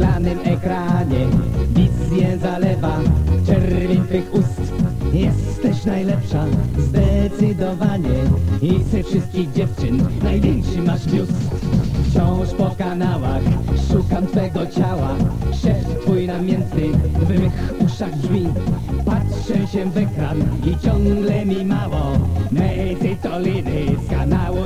szklanym ekranie. Wizję zalewa czerwień twych ust. Jesteś najlepsza, zdecydowanie. I ze wszystkich dziewczyn największy masz biust. Wciąż po kanałach szukam twego ciała. Szef twój namiętny w mych uszach brzmi Patrzę się w ekran i ciągle mi mało. Mej cytoliny z kanału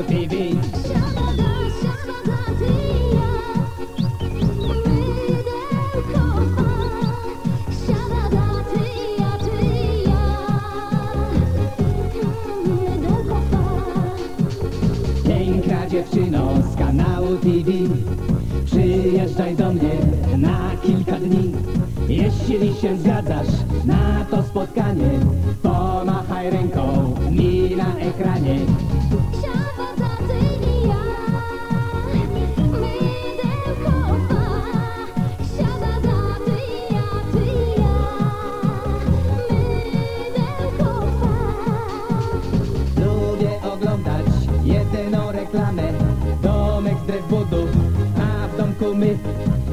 dziewczyno z kanału TV Przyjeżdżaj do mnie na kilka dni. Jeśli się zgadzasz na to spotkanie Pomachaj ręką mi na ekranie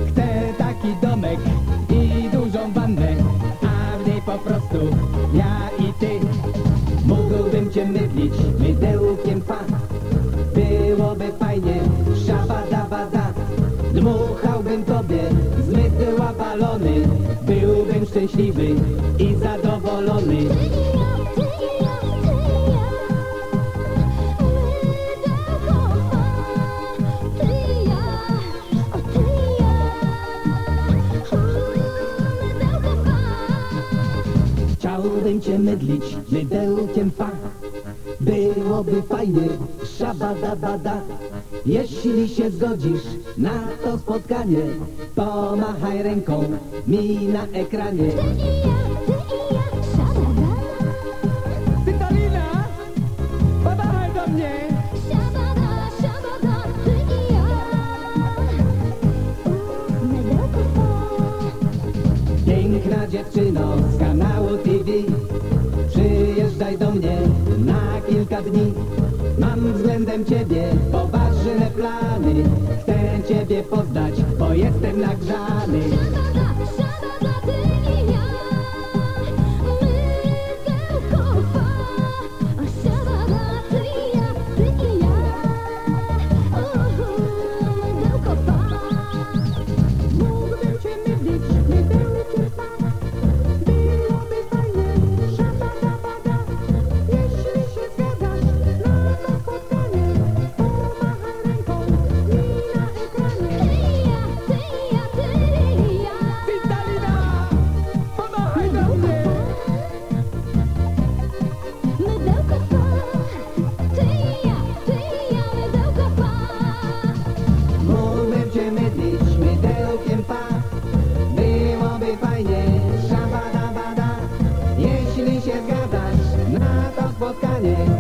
Chcę taki domek i dużą wannę A w niej po prostu ja i ty. Mógłbym cię mydlić mydełkiem fa Byłoby fajnie, szabadabada Dmuchałbym tobie z mydła balony. Byłbym szczęśliwy i Chciałbym cię mydlić mydełkiem fa. Byłoby fajnie, szabadabada Jeśli się zgodzisz na to spotkanie Pomachaj ręką mi na ekranie. Ty i ja, ty i ja, siadada Cytolina, pomachaj do mnie. Piękna dziewczyno z kanału dni Mam względem ciebie poważne Tuscany.